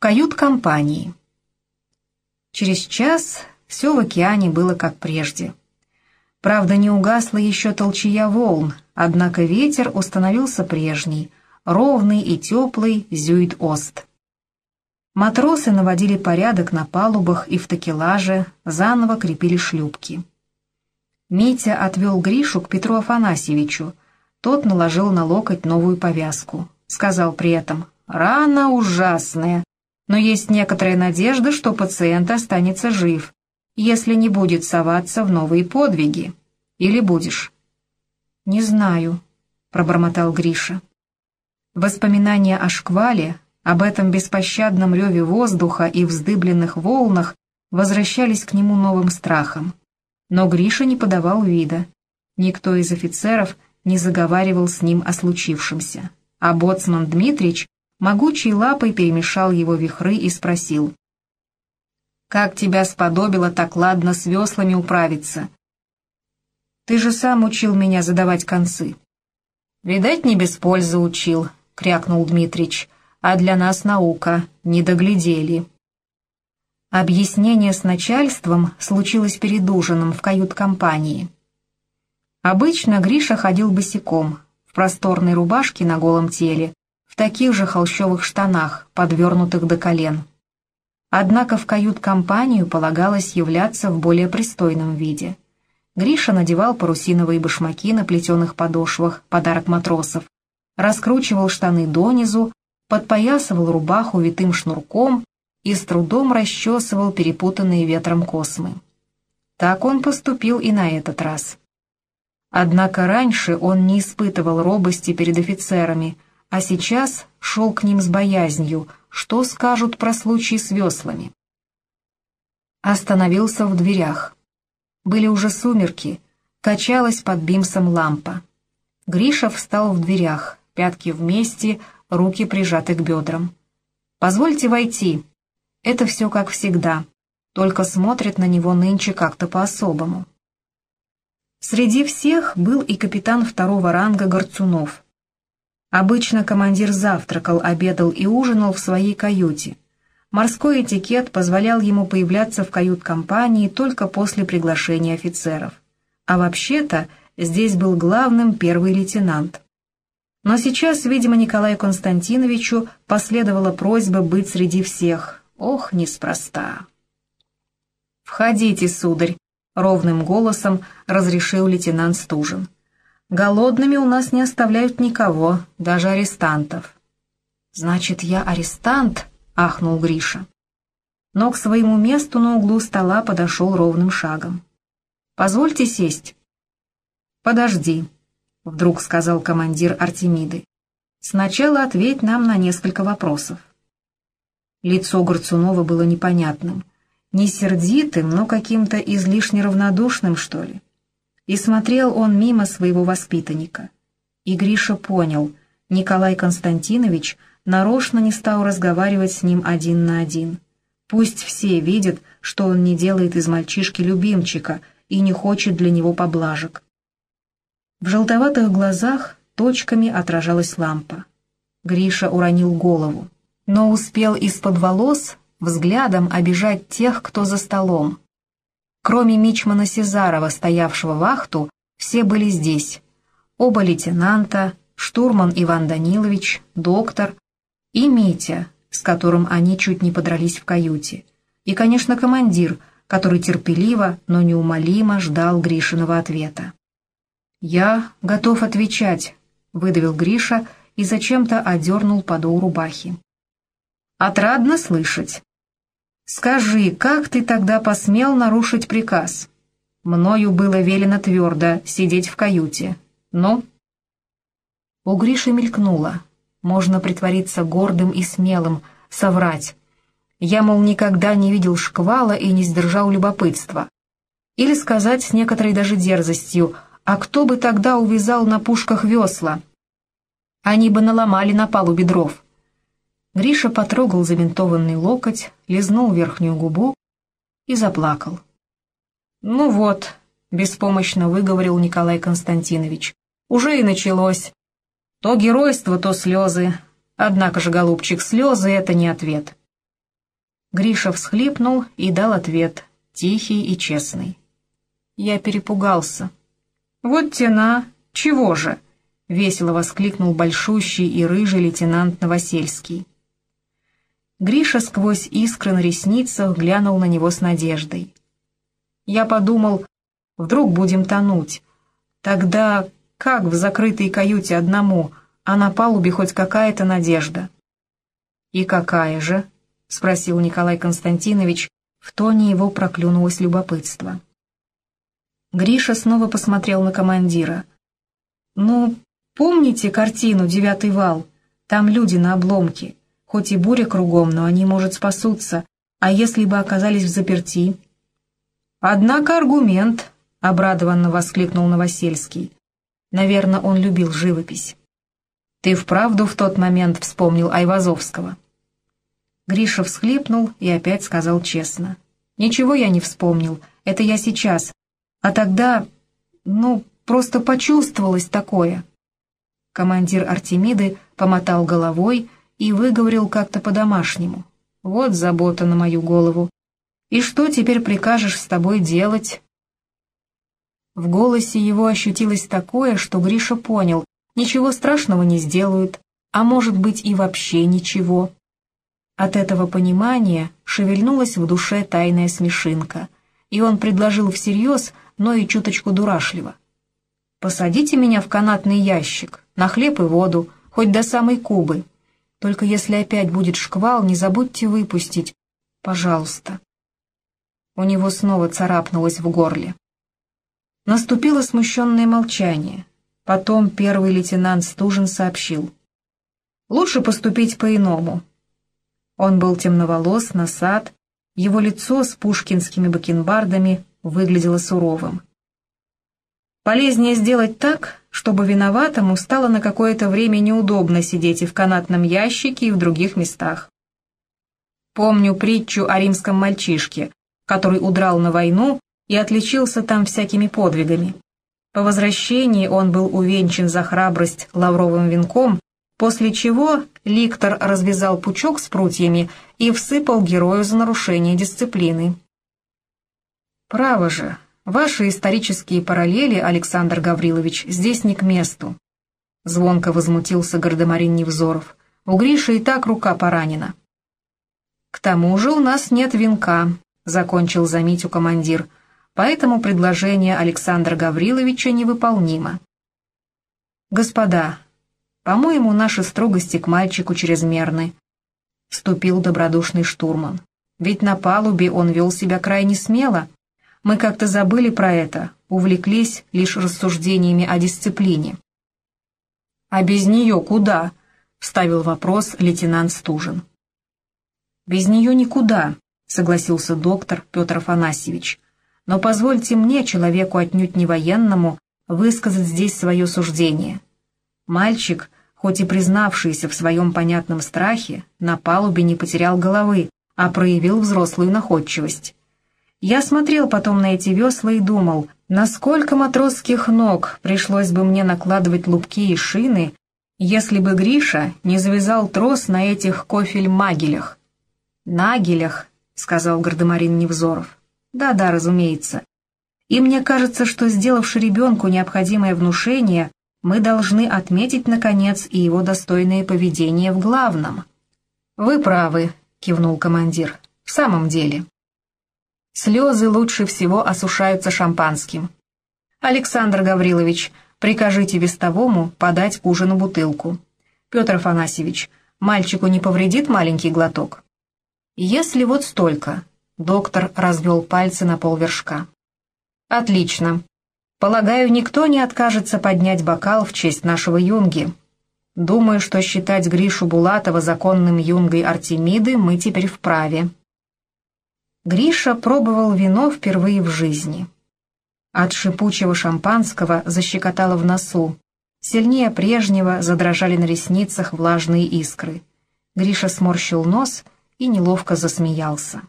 кают-компании. Через час все в океане было как прежде. Правда, не угасла еще толчья волн, однако ветер установился прежний, ровный и теплый зюит-ост. Матросы наводили порядок на палубах и в такелаже, заново крепили шлюпки. Митя отвел Гришу к Петру Афанасьевичу. Тот наложил на локоть новую повязку. Сказал при этом «Рана ужасная, но есть некоторая надежда, что пациент останется жив, если не будет соваться в новые подвиги. Или будешь?» «Не знаю», — пробормотал Гриша. Воспоминания о шквале, об этом беспощадном реве воздуха и вздыбленных волнах возвращались к нему новым страхом. Но Гриша не подавал вида. Никто из офицеров не заговаривал с ним о случившемся. А боцман Дмитрич могучей лапой перемешал его вихры и спросил. «Как тебя сподобило так ладно с веслами управиться?» «Ты же сам учил меня задавать концы». «Видать, не без пользы учил», — крякнул Дмитрич. «А для нас наука, не доглядели». Объяснение с начальством случилось перед ужином в кают-компании. Обычно Гриша ходил босиком, в просторной рубашке на голом теле, таких же холщовых штанах, подвернутых до колен. Однако в кают-компанию полагалось являться в более пристойном виде. Гриша надевал парусиновые башмаки на плетеных подошвах, подарок матросов, раскручивал штаны донизу, подпоясывал рубаху витым шнурком и с трудом расчесывал перепутанные ветром космы. Так он поступил и на этот раз. Однако раньше он не испытывал робости перед офицерами – а сейчас шел к ним с боязнью, что скажут про случай с веслами. Остановился в дверях. Были уже сумерки, качалась под бимсом лампа. Гриша встал в дверях, пятки вместе, руки прижаты к бедрам. «Позвольте войти. Это все как всегда, только смотрят на него нынче как-то по-особому». Среди всех был и капитан второго ранга Горцунов — Обычно командир завтракал, обедал и ужинал в своей каюте. Морской этикет позволял ему появляться в кают-компании только после приглашения офицеров. А вообще-то здесь был главным первый лейтенант. Но сейчас, видимо, Николаю Константиновичу последовала просьба быть среди всех. Ох, неспроста. «Входите, сударь», — ровным голосом разрешил лейтенант Стужин. Голодными у нас не оставляют никого, даже арестантов. «Значит, я арестант?» — ахнул Гриша. Но к своему месту на углу стола подошел ровным шагом. «Позвольте сесть». «Подожди», — вдруг сказал командир Артемиды. «Сначала ответь нам на несколько вопросов». Лицо Горцунова было непонятным. Не сердитым, но каким-то излишне равнодушным, что ли. И смотрел он мимо своего воспитанника. И Гриша понял, Николай Константинович нарочно не стал разговаривать с ним один на один. Пусть все видят, что он не делает из мальчишки любимчика и не хочет для него поблажек. В желтоватых глазах точками отражалась лампа. Гриша уронил голову, но успел из-под волос взглядом обижать тех, кто за столом, Кроме Мичмана Сезарова, стоявшего вахту, все были здесь. Оба лейтенанта, штурман Иван Данилович, доктор и Митя, с которым они чуть не подрались в каюте. И, конечно, командир, который терпеливо, но неумолимо ждал Гришиного ответа. «Я готов отвечать», — выдавил Гриша и зачем-то одернул подол рубахи. «Отрадно слышать. «Скажи, как ты тогда посмел нарушить приказ? Мною было велено твердо сидеть в каюте. Но...» У Гриши мелькнуло. Можно притвориться гордым и смелым, соврать. Я, мол, никогда не видел шквала и не сдержал любопытства. Или сказать с некоторой даже дерзостью, а кто бы тогда увязал на пушках весла? Они бы наломали на палубе дров. Гриша потрогал забинтованный локоть, лизнул верхнюю губу и заплакал. «Ну вот», — беспомощно выговорил Николай Константинович, — «уже и началось. То геройство, то слезы. Однако же, голубчик, слезы — это не ответ. Гриша всхлипнул и дал ответ, тихий и честный. Я перепугался. «Вот тена, чего же?» — весело воскликнул большущий и рыжий лейтенант Новосельский. Гриша сквозь искры на ресницах глянул на него с надеждой. Я подумал, вдруг будем тонуть. Тогда как в закрытой каюте одному, а на палубе хоть какая-то надежда? «И какая же?» — спросил Николай Константинович. В тоне его проклюнулось любопытство. Гриша снова посмотрел на командира. «Ну, помните картину «Девятый вал»? Там люди на обломке. Хоть и буря кругом, но они, может, спасутся. А если бы оказались в заперти?» «Однако аргумент», — обрадованно воскликнул Новосельский. Наверное, он любил живопись. «Ты вправду в тот момент вспомнил Айвазовского?» Гриша всхлипнул и опять сказал честно. «Ничего я не вспомнил, это я сейчас, а тогда, ну, просто почувствовалось такое. Командир Артемиды помотал головой и выговорил как-то по-домашнему. Вот забота на мою голову. И что теперь прикажешь с тобой делать? В голосе его ощутилось такое, что Гриша понял, ничего страшного не сделают, а может быть и вообще ничего. От этого понимания шевельнулась в душе тайная смешинка, и он предложил всерьез но и чуточку дурашливо. «Посадите меня в канатный ящик, на хлеб и воду, хоть до самой Кубы. Только если опять будет шквал, не забудьте выпустить. Пожалуйста». У него снова царапнулось в горле. Наступило смущенное молчание. Потом первый лейтенант Стужин сообщил. «Лучше поступить по-иному». Он был темноволос, насад, его лицо с пушкинскими бакенбардами выглядело суровым. Полезнее сделать так, чтобы виноватому стало на какое-то время неудобно сидеть и в канатном ящике, и в других местах. Помню притчу о римском мальчишке, который удрал на войну и отличился там всякими подвигами. По возвращении он был увенчан за храбрость лавровым венком, после чего ликтор развязал пучок с прутьями и всыпал герою за нарушение дисциплины. «Право же, ваши исторические параллели, Александр Гаврилович, здесь не к месту». Звонко возмутился Гардемарин Невзоров. «У Гриши и так рука поранена». «К тому же у нас нет венка», — закончил за командир, «поэтому предложение Александра Гавриловича невыполнимо». «Господа, по-моему, наши строгости к мальчику чрезмерны», — вступил добродушный штурман. «Ведь на палубе он вел себя крайне смело, мы как-то забыли про это, увлеклись лишь рассуждениями о дисциплине. «А без нее куда?» — вставил вопрос лейтенант Стужин. «Без нее никуда», — согласился доктор Петр Афанасьевич. «Но позвольте мне, человеку отнюдь не военному, высказать здесь свое суждение. Мальчик, хоть и признавшийся в своем понятном страхе, на палубе не потерял головы, а проявил взрослую находчивость. Я смотрел потом на эти весла и думал, насколько матросских ног пришлось бы мне накладывать лупки и шины, если бы Гриша не завязал трос на этих кофель-магелях. «Нагелях», — сказал Гардемарин Невзоров. «Да-да, разумеется. И мне кажется, что, сделавши ребенку необходимое внушение, мы должны отметить, наконец, и его достойное поведение в главном». «Вы правы», — кивнул командир. «В самом деле». Слезы лучше всего осушаются шампанским. Александр Гаврилович, прикажите вестовому подать к ужину бутылку. Петр Афанасьевич, мальчику не повредит маленький глоток? Если вот столько. Доктор развел пальцы на полвершка. Отлично. Полагаю, никто не откажется поднять бокал в честь нашего юнги. Думаю, что считать Гришу Булатова законным юнгой Артемиды мы теперь вправе. Гриша пробовал вино впервые в жизни. От шипучего шампанского защекотало в носу. Сильнее прежнего задрожали на ресницах влажные искры. Гриша сморщил нос и неловко засмеялся.